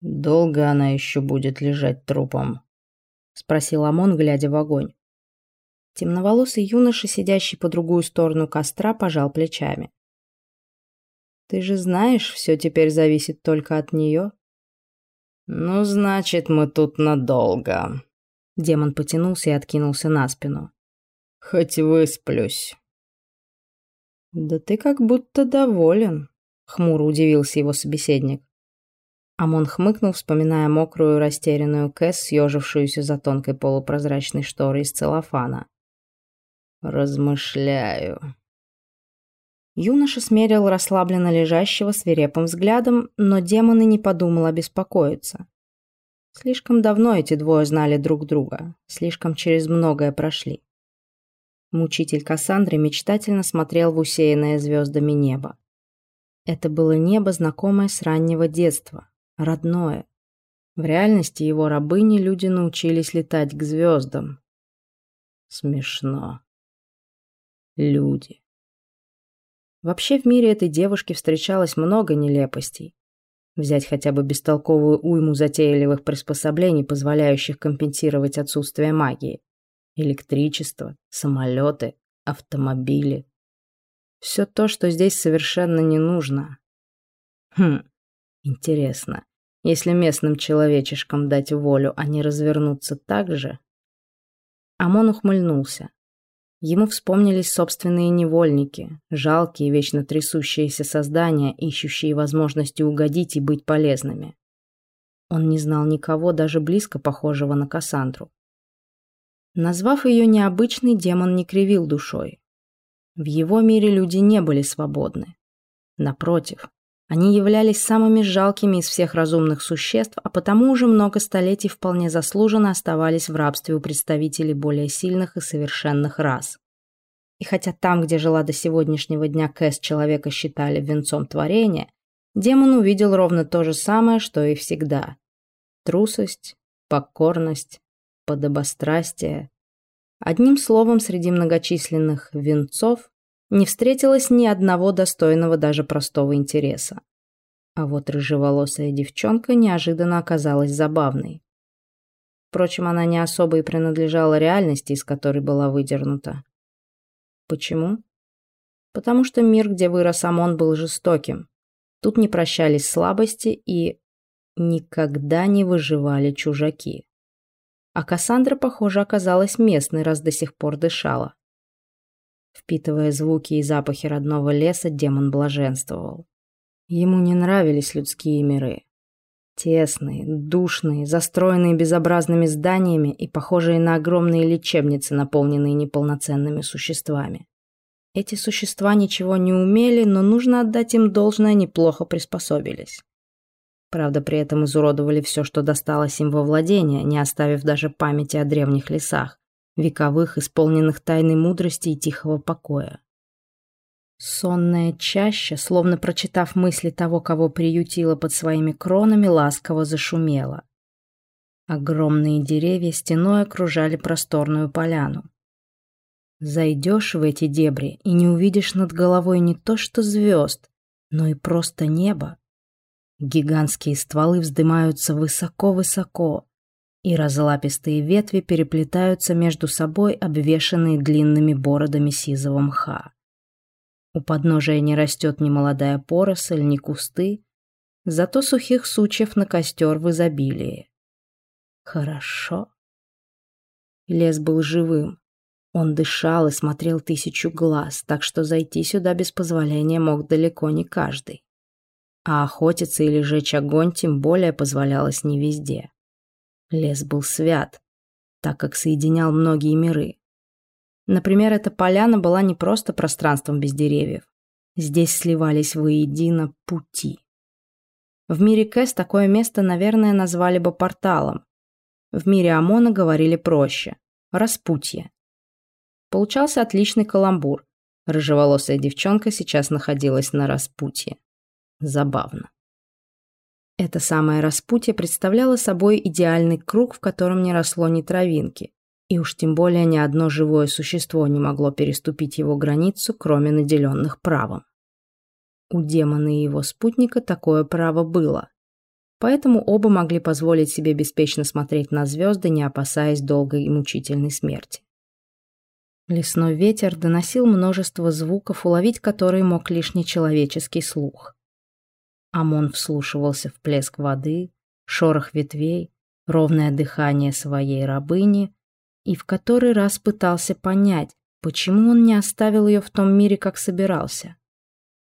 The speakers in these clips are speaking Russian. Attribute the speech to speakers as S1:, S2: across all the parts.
S1: «Долго она еще будет лежать трупом?» — спросил Амон, глядя в огонь. Темноволосый юноша, сидящий по другую сторону костра, пожал плечами. «Ты же знаешь, все теперь зависит только от нее».
S2: «Ну, значит, мы тут надолго».
S1: Демон потянулся и откинулся на спину.
S2: «Хоть высплюсь».
S1: «Да ты как будто доволен», — хмуро удивился его собеседник. Амон хмыкнул, вспоминая мокрую, растерянную Кэс, съежившуюся за тонкой полупрозрачной шторой из целлофана.
S2: «Размышляю».
S1: Юноша смерил расслабленно лежащего свирепым взглядом, но демон и не подумал обеспокоиться. Слишком давно эти двое знали друг друга, слишком через многое прошли. Мучитель Кассандры мечтательно смотрел в усеянное звездами небо. Это было небо, знакомое с раннего детства, родное. В реальности его рабыни люди научились летать к звездам.
S2: Смешно. Люди.
S1: Вообще в мире этой девушки встречалось много нелепостей. Взять хотя бы бестолковую уйму затейливых приспособлений, позволяющих компенсировать отсутствие магии. Электричество, самолеты, автомобили. Все то, что здесь совершенно не нужно. Хм, Интересно, если местным человечешкам дать волю, они развернутся так же? Амон ухмыльнулся. Ему вспомнились собственные невольники, жалкие, вечно трясущиеся создания, ищущие возможности угодить и быть полезными. Он не знал никого, даже близко похожего на Кассандру. Назвав ее необычный, демон не кривил душой. В его мире люди не были свободны. Напротив, они являлись самыми жалкими из всех разумных существ, а потому уже много столетий вполне заслуженно оставались в рабстве у представителей более сильных и совершенных рас. И хотя там, где жила до сегодняшнего дня Кэс, человека считали венцом творения, демон увидел ровно то же самое, что и всегда. Трусость, покорность, подобострастие. Одним словом, среди многочисленных венцов не встретилось ни одного достойного даже простого интереса. А вот рыжеволосая девчонка неожиданно оказалась забавной. Впрочем, она не особо и принадлежала реальности, из которой была выдернута. Почему? Потому что мир, где вырос Амон, был жестоким. Тут не прощались слабости и никогда не выживали чужаки. А Кассандра, похоже, оказалась местной, раз до сих пор дышала. Впитывая звуки и запахи родного леса, демон блаженствовал. Ему не нравились людские миры. Тесные, душные, застроенные безобразными зданиями и похожие на огромные лечебницы, наполненные неполноценными существами. Эти существа ничего не умели, но нужно отдать им должное, неплохо приспособились. Правда, при этом изуродовали все, что досталось им во владение, не оставив даже памяти о древних лесах, вековых, исполненных тайной мудрости и тихого покоя. Сонная чаща, словно прочитав мысли того, кого приютила под своими кронами, ласково зашумела. Огромные деревья стеной окружали просторную поляну. Зайдешь в эти дебри и не увидишь над головой не то что звезд, но и просто небо. Гигантские стволы вздымаются высоко-высоко, и разлапистые ветви переплетаются между собой, обвешанные длинными бородами сизого мха. У подножия не растет ни молодая поросль, ни кусты, зато сухих сучьев на костер в изобилии. Хорошо. Лес был живым. Он дышал и смотрел тысячу глаз, так что зайти сюда без позволения мог далеко не каждый. А охотиться или жечь огонь тем более позволялось не везде. Лес был свят, так как соединял многие миры. Например, эта поляна была не просто пространством без деревьев. Здесь сливались воедино пути. В мире Кэс такое место, наверное, назвали бы порталом. В мире Амона говорили проще – распутье. Получался отличный каламбур. Рыжеволосая девчонка сейчас находилась на распутье. Забавно. Это самое распутье представляло собой идеальный круг, в котором не росло ни травинки, и уж тем более ни одно живое существо не могло переступить его границу, кроме наделенных правом. У демона и его спутника такое право было. поэтому оба могли позволить себе беспечно смотреть на звезды, не опасаясь долгой и мучительной смерти. Лесной ветер доносил множество звуков, уловить которые мог лишь нечеловеческий слух. Амон вслушивался в плеск воды, шорох ветвей, ровное дыхание своей рабыни и в который раз пытался понять, почему он не оставил ее в том мире, как собирался.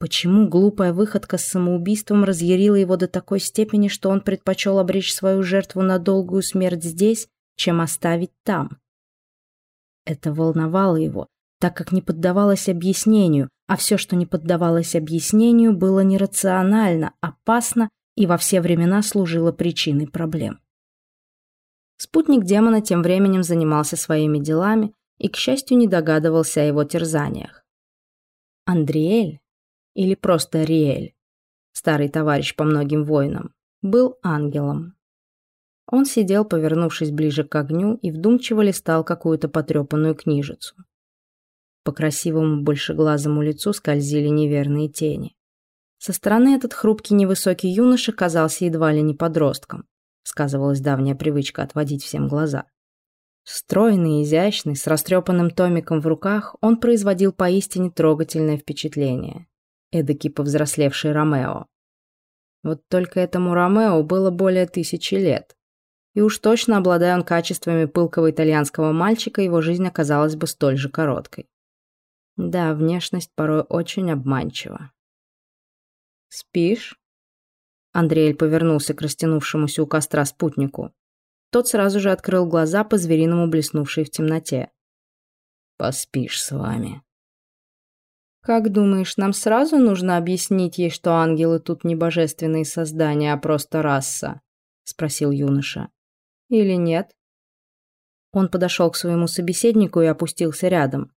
S1: Почему глупая выходка с самоубийством разъярила его до такой степени, что он предпочел обречь свою жертву на долгую смерть здесь, чем оставить там? Это волновало его, так как не поддавалось объяснению, а все, что не поддавалось объяснению, было нерационально, опасно и во все времена служило причиной проблем. Спутник демона тем временем занимался своими делами и, к счастью, не догадывался о его терзаниях. Андриэль, или просто Риэль, старый товарищ по многим войнам, был ангелом. Он сидел, повернувшись ближе к огню, и вдумчиво листал какую-то потрепанную книжицу. По красивому большеглазому лицу скользили неверные тени. Со стороны этот хрупкий невысокий юноша казался едва ли не подростком. Сказывалась давняя привычка отводить всем глаза. Стройный, изящный, с растрепанным томиком в руках, он производил поистине трогательное впечатление. Эдакий повзрослевший Ромео. Вот только этому Ромео было более тысячи лет. И уж точно, обладая он качествами пылкого итальянского мальчика, его жизнь оказалась бы столь же короткой. Да, внешность порой очень обманчива. «Спишь?» Андреэль повернулся к растянувшемуся у костра спутнику. Тот сразу же открыл глаза, по-звериному блеснувшие в темноте. «Поспишь с вами». «Как думаешь, нам сразу нужно объяснить ей, что ангелы тут не божественные создания, а просто раса?» — спросил юноша или нет? Он подошел к своему собеседнику и опустился рядом.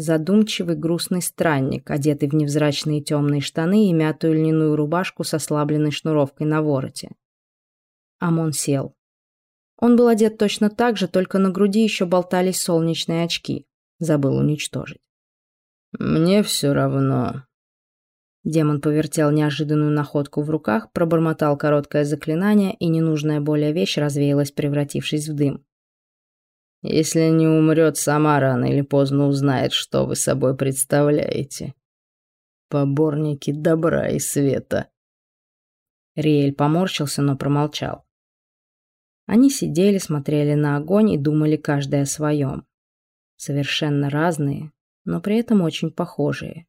S1: Задумчивый грустный странник, одетый в невзрачные темные штаны и мятую льняную рубашку со ослабленной шнуровкой на вороте. Амон сел. Он был одет точно так же, только на груди еще болтались солнечные очки. Забыл уничтожить. «Мне все равно», Демон повертел неожиданную находку в руках, пробормотал короткое заклинание, и ненужная более вещь развеялась, превратившись в дым. «Если не умрет, сама рано или поздно узнает, что вы собой представляете. Поборники добра и света». Риэль поморщился, но промолчал. Они сидели, смотрели на огонь и думали каждый о своем. Совершенно разные, но при этом очень похожие.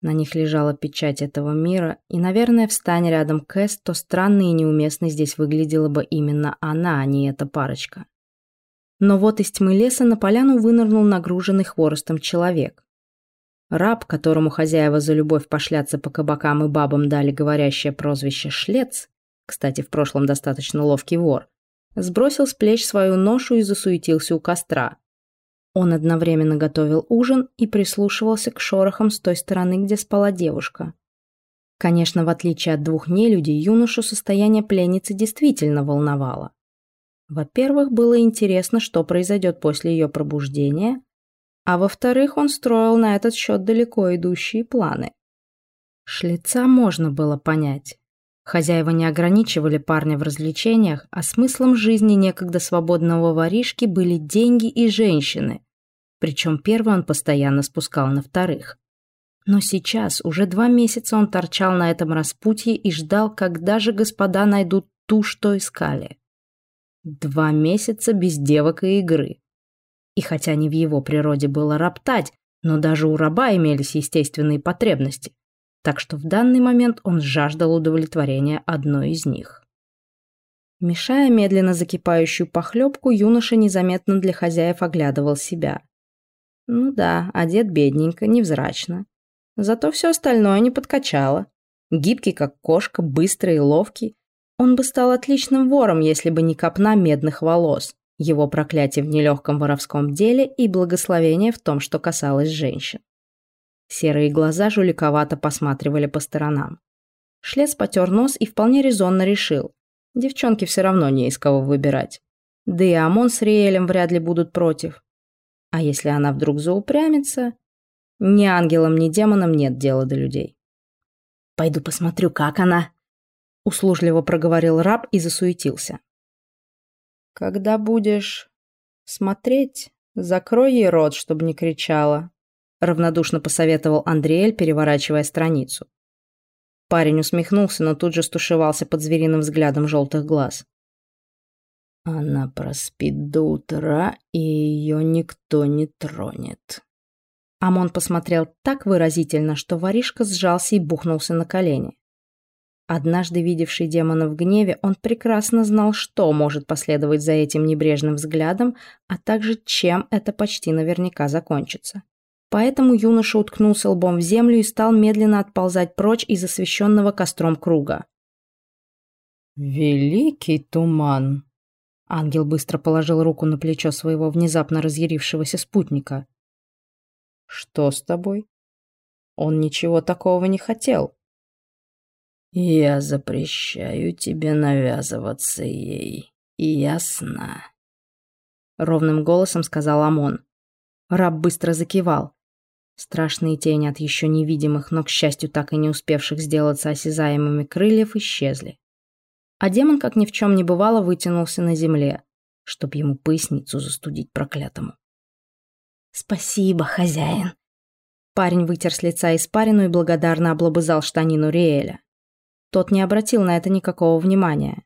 S1: На них лежала печать этого мира, и, наверное, встань рядом Кэс, то странно и неуместно здесь выглядела бы именно она, а не эта парочка. Но вот из тьмы леса на поляну вынырнул нагруженный хворостом человек. Раб, которому хозяева за любовь пошляться по кабакам и бабам дали говорящее прозвище «шлец», кстати, в прошлом достаточно ловкий вор, сбросил с плеч свою ношу и засуетился у костра. Он одновременно готовил ужин и прислушивался к шорохам с той стороны, где спала девушка. Конечно, в отличие от двух нелюдей, юношу состояние пленницы действительно волновало. Во-первых, было интересно, что произойдет после ее пробуждения, а во-вторых, он строил на этот счет далеко идущие планы. Шлица можно было понять. Хозяева не ограничивали парня в развлечениях, а смыслом жизни некогда свободного воришки были деньги и женщины, причем первый он постоянно спускал на вторых. Но сейчас уже два месяца он торчал на этом распутье и ждал, когда же господа найдут ту, что искали. Два месяца без девок и игры. И хотя не в его природе было роптать, но даже у раба имелись естественные потребности, так что в данный момент он жаждал удовлетворения одной из них. Мешая медленно закипающую похлебку, юноша незаметно для хозяев оглядывал себя. Ну да, одет бедненько, невзрачно. Зато все остальное не подкачало. Гибкий, как кошка, быстрый и ловкий. Он бы стал отличным вором, если бы не копна медных волос, его проклятие в нелегком воровском деле и благословение в том, что касалось женщин. Серые глаза жуликовато посматривали по сторонам. Шлец потер нос и вполне резонно решил. Девчонки все равно не из кого выбирать. Да и Амон с Риэлем вряд ли будут против. А если она вдруг заупрямится? Ни ангелам, ни демонам нет дела до людей. «Пойду посмотрю, как она». Услужливо проговорил раб и засуетился. Когда будешь смотреть, закрой ей рот, чтобы не кричала, равнодушно посоветовал Андреэль, переворачивая страницу. Парень усмехнулся, но тут же стушевался под звериным взглядом желтых глаз.
S2: Она проспит до утра, и ее никто не тронет.
S1: Амон посмотрел так выразительно, что воришка сжался и бухнулся на колени. Однажды видевший демона в гневе, он прекрасно знал, что может последовать за этим небрежным взглядом, а также чем это почти наверняка закончится. Поэтому юноша уткнулся лбом в землю и стал медленно отползать прочь из освещенного костром круга.
S2: «Великий туман!»
S1: Ангел быстро положил руку на плечо своего внезапно разъярившегося спутника. «Что с тобой?» Он ничего такого не хотел.
S2: «Я запрещаю тебе навязываться ей, ясно?»
S1: Ровным голосом сказал Амон. Раб быстро закивал. Страшные тени от еще невидимых, но, к счастью, так и не успевших сделаться осязаемыми крыльев исчезли. А демон, как ни в чем не бывало, вытянулся на земле, чтоб ему поясницу застудить проклятому. «Спасибо, хозяин!» Парень вытер с лица испарину и благодарно облобызал штанину Риэля. Тот не обратил на это никакого внимания.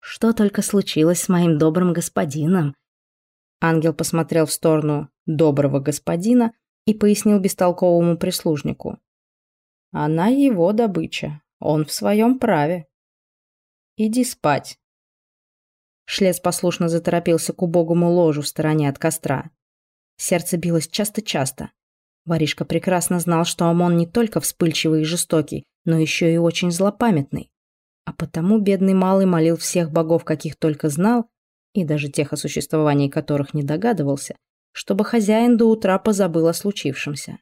S1: «Что только случилось с моим добрым господином?» Ангел посмотрел в сторону доброго господина и пояснил бестолковому прислужнику. «Она его добыча. Он в своем праве. Иди спать». Шлец послушно заторопился к убогому ложу в стороне от костра. Сердце билось часто-часто. Воришка прекрасно знал, что Амон не только вспыльчивый и жестокий, но еще и очень злопамятный. А потому бедный малый молил всех богов, каких только знал, и даже тех, о существовании которых не догадывался, чтобы хозяин до утра позабыл о случившемся.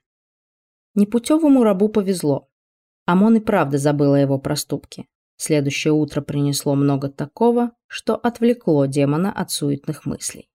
S1: Непутевому рабу повезло. Амон и правда забыл о его проступке. Следующее утро принесло много такого, что отвлекло демона от суетных мыслей.